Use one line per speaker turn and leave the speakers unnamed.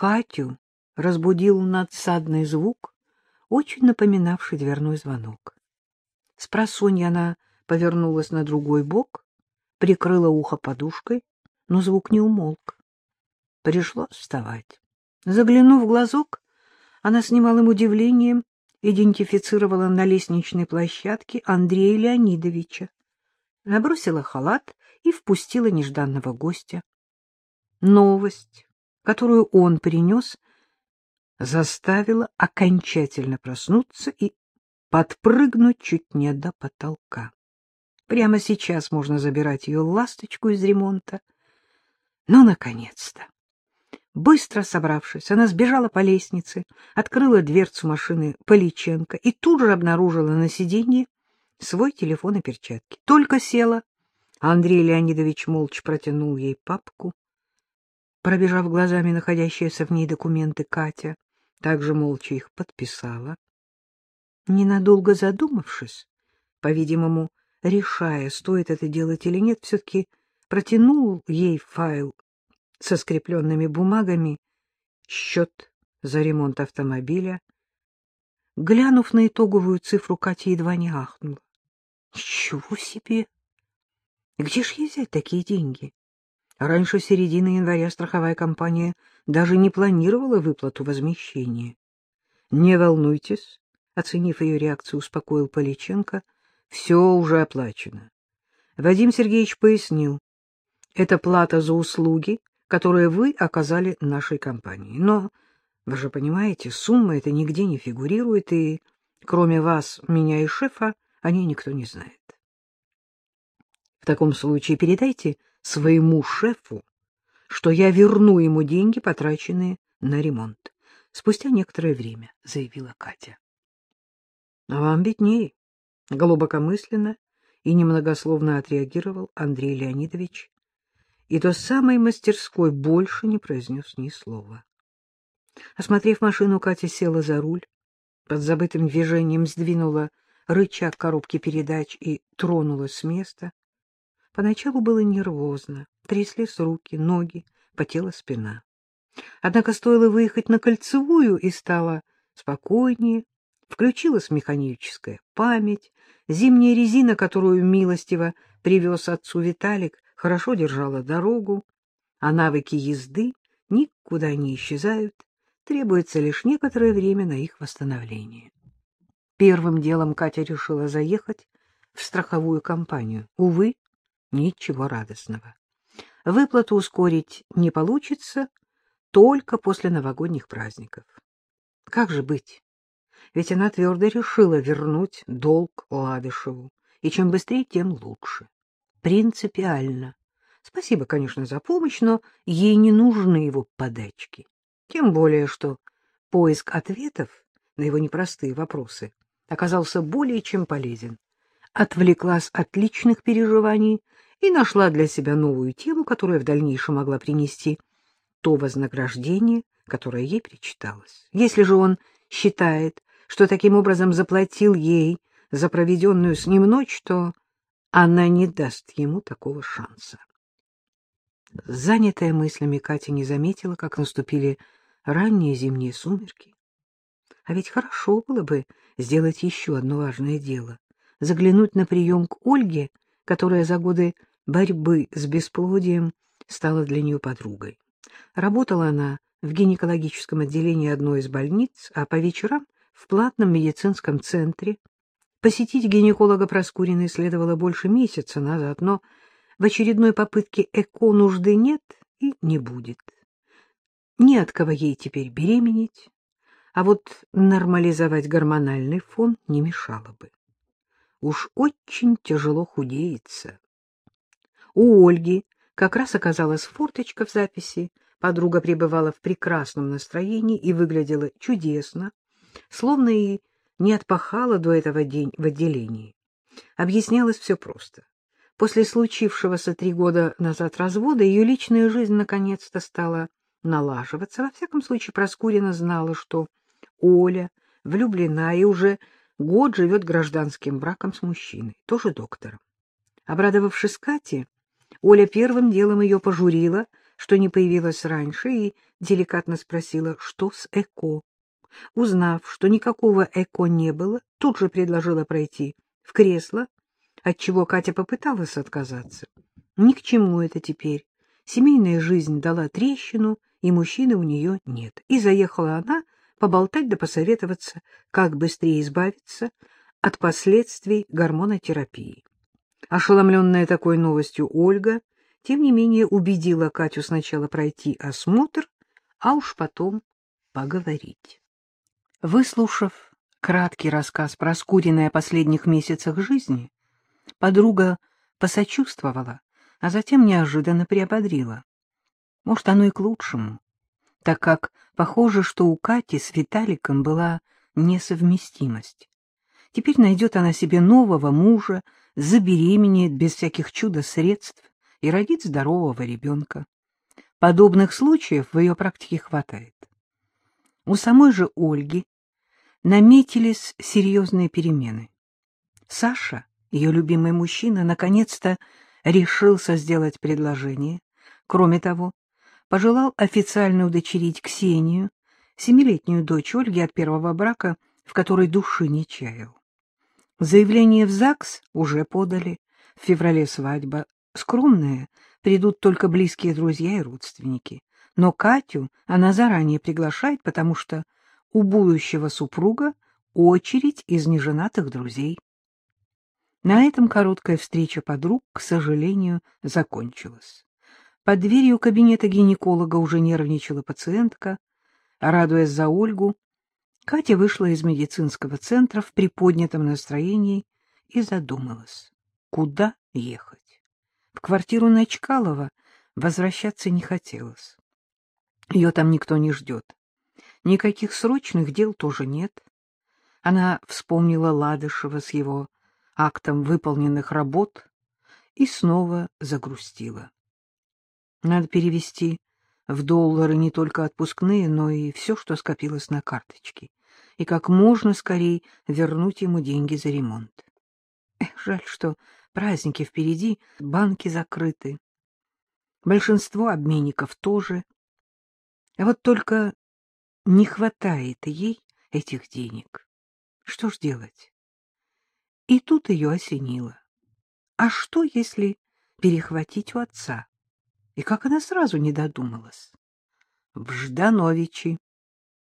Катю разбудил надсадный звук, очень напоминавший дверной звонок. Спросонья она повернулась на другой бок, прикрыла ухо подушкой, но звук не умолк. Пришлось вставать. Заглянув в глазок, она с немалым удивлением идентифицировала на лестничной площадке Андрея Леонидовича, набросила халат и впустила нежданного гостя. Новость, которую он принес, заставила окончательно проснуться и подпрыгнуть чуть не до потолка. Прямо сейчас можно забирать ее ласточку из ремонта. Ну, наконец-то! Быстро собравшись, она сбежала по лестнице, открыла дверцу машины Поличенко и тут же обнаружила на сиденье свой телефон и перчатки. Только села, Андрей Леонидович молча протянул ей папку. Пробежав глазами находящиеся в ней документы, Катя также молча их подписала. Ненадолго задумавшись, по-видимому, решая, стоит это делать или нет, все-таки протянул ей файл со скрепленными бумагами, счет за ремонт автомобиля. Глянув на итоговую цифру, Катя едва не ахнула. Ничего себе! Где ж ей взять такие деньги? Раньше середины января страховая компания даже не планировала выплату возмещения. — Не волнуйтесь, — оценив ее реакцию, успокоил Поличенко, — все уже оплачено. Вадим Сергеевич пояснил, это плата за услуги, которые вы оказали нашей компании. Но, вы же понимаете, сумма эта нигде не фигурирует, и кроме вас, меня и шефа, о ней никто не знает. В таком случае передайте своему шефу, что я верну ему деньги, потраченные на ремонт. Спустя некоторое время заявила Катя. — А вам виднее, — глубокомысленно и немногословно отреагировал Андрей Леонидович, и до самой мастерской больше не произнес ни слова. Осмотрев машину, Катя села за руль, под забытым движением сдвинула рычаг коробки передач и тронулась с места. Поначалу было нервозно, тряслись руки, ноги, потела спина. Однако стоило выехать на кольцевую, и стало спокойнее, включилась механическая память, зимняя резина, которую милостиво привез отцу Виталик, хорошо держала дорогу, а навыки езды никуда не исчезают, требуется лишь некоторое время на их восстановление. Первым делом Катя решила заехать в страховую компанию. Увы, ничего радостного. Выплату ускорить не получится только после новогодних праздников. Как же быть? Ведь она твердо решила вернуть долг Ладышеву, и чем быстрее, тем лучше принципиально. Спасибо, конечно, за помощь, но ей не нужны его подачки. Тем более, что поиск ответов на его непростые вопросы оказался более чем полезен. Отвлеклась от личных переживаний и нашла для себя новую тему, которая в дальнейшем могла принести то вознаграждение, которое ей причиталось. Если же он считает, что таким образом заплатил ей за проведенную с ним ночь, то она не даст ему такого шанса. Занятая мыслями, Катя не заметила, как наступили ранние зимние сумерки. А ведь хорошо было бы сделать еще одно важное дело — заглянуть на прием к Ольге, которая за годы борьбы с бесплодием стала для нее подругой. Работала она в гинекологическом отделении одной из больниц, а по вечерам — в платном медицинском центре, Посетить гинеколога Проскуриной следовало больше месяца назад, но в очередной попытке ЭКО нужды нет и не будет. Ни от кого ей теперь беременеть, а вот нормализовать гормональный фон не мешало бы. Уж очень тяжело худеется. У Ольги как раз оказалась форточка в записи, подруга пребывала в прекрасном настроении и выглядела чудесно, словно и не отпахала до этого день в отделении. Объяснялось все просто. После случившегося три года назад развода ее личная жизнь наконец-то стала налаживаться. Во всяком случае, Проскурина знала, что Оля влюблена и уже год живет гражданским браком с мужчиной, тоже доктором. Обрадовавшись Кате, Оля первым делом ее пожурила что не появилась раньше, и деликатно спросила, что с ЭКО. Узнав, что никакого ЭКО не было, тут же предложила пройти в кресло, отчего Катя попыталась отказаться. Ни к чему это теперь. Семейная жизнь дала трещину, и мужчины у нее нет. И заехала она поболтать да посоветоваться, как быстрее избавиться от последствий гормонотерапии. Ошеломленная такой новостью Ольга, тем не менее, убедила Катю сначала пройти осмотр, а уж потом поговорить. Выслушав краткий рассказ про скуренные о последних месяцах жизни, подруга посочувствовала, а затем неожиданно приободрила. Может, оно и к лучшему, так как похоже, что у Кати с Виталиком была несовместимость. Теперь найдет она себе нового мужа, забеременеет без всяких чудо-средств и родит здорового ребенка. Подобных случаев в ее практике хватает. У самой же Ольги наметились серьезные перемены. Саша, ее любимый мужчина, наконец-то решился сделать предложение. Кроме того, пожелал официально удочерить Ксению, семилетнюю дочь Ольги от первого брака, в которой души не чаял. Заявление в ЗАГС уже подали. В феврале свадьба. Скромная, придут только близкие друзья и родственники. Но Катю она заранее приглашает, потому что у будущего супруга очередь из неженатых друзей. На этом короткая встреча подруг, к сожалению, закончилась. Под дверью кабинета гинеколога уже нервничала пациентка. Радуясь за Ольгу, Катя вышла из медицинского центра в приподнятом настроении и задумалась, куда ехать. В квартиру на Чкалова возвращаться не хотелось. Ее там никто не ждет. Никаких срочных дел тоже нет. Она вспомнила Ладышева с его актом выполненных работ и снова загрустила. Надо перевести в доллары не только отпускные, но и все, что скопилось на карточке и как можно скорее вернуть ему деньги за ремонт. Эх, жаль, что праздники впереди, банки закрыты. Большинство обменников тоже. А вот только не хватает ей этих денег. Что ж делать? И тут ее осенило. А что, если перехватить у отца? И как она сразу не додумалась? В Ждановичи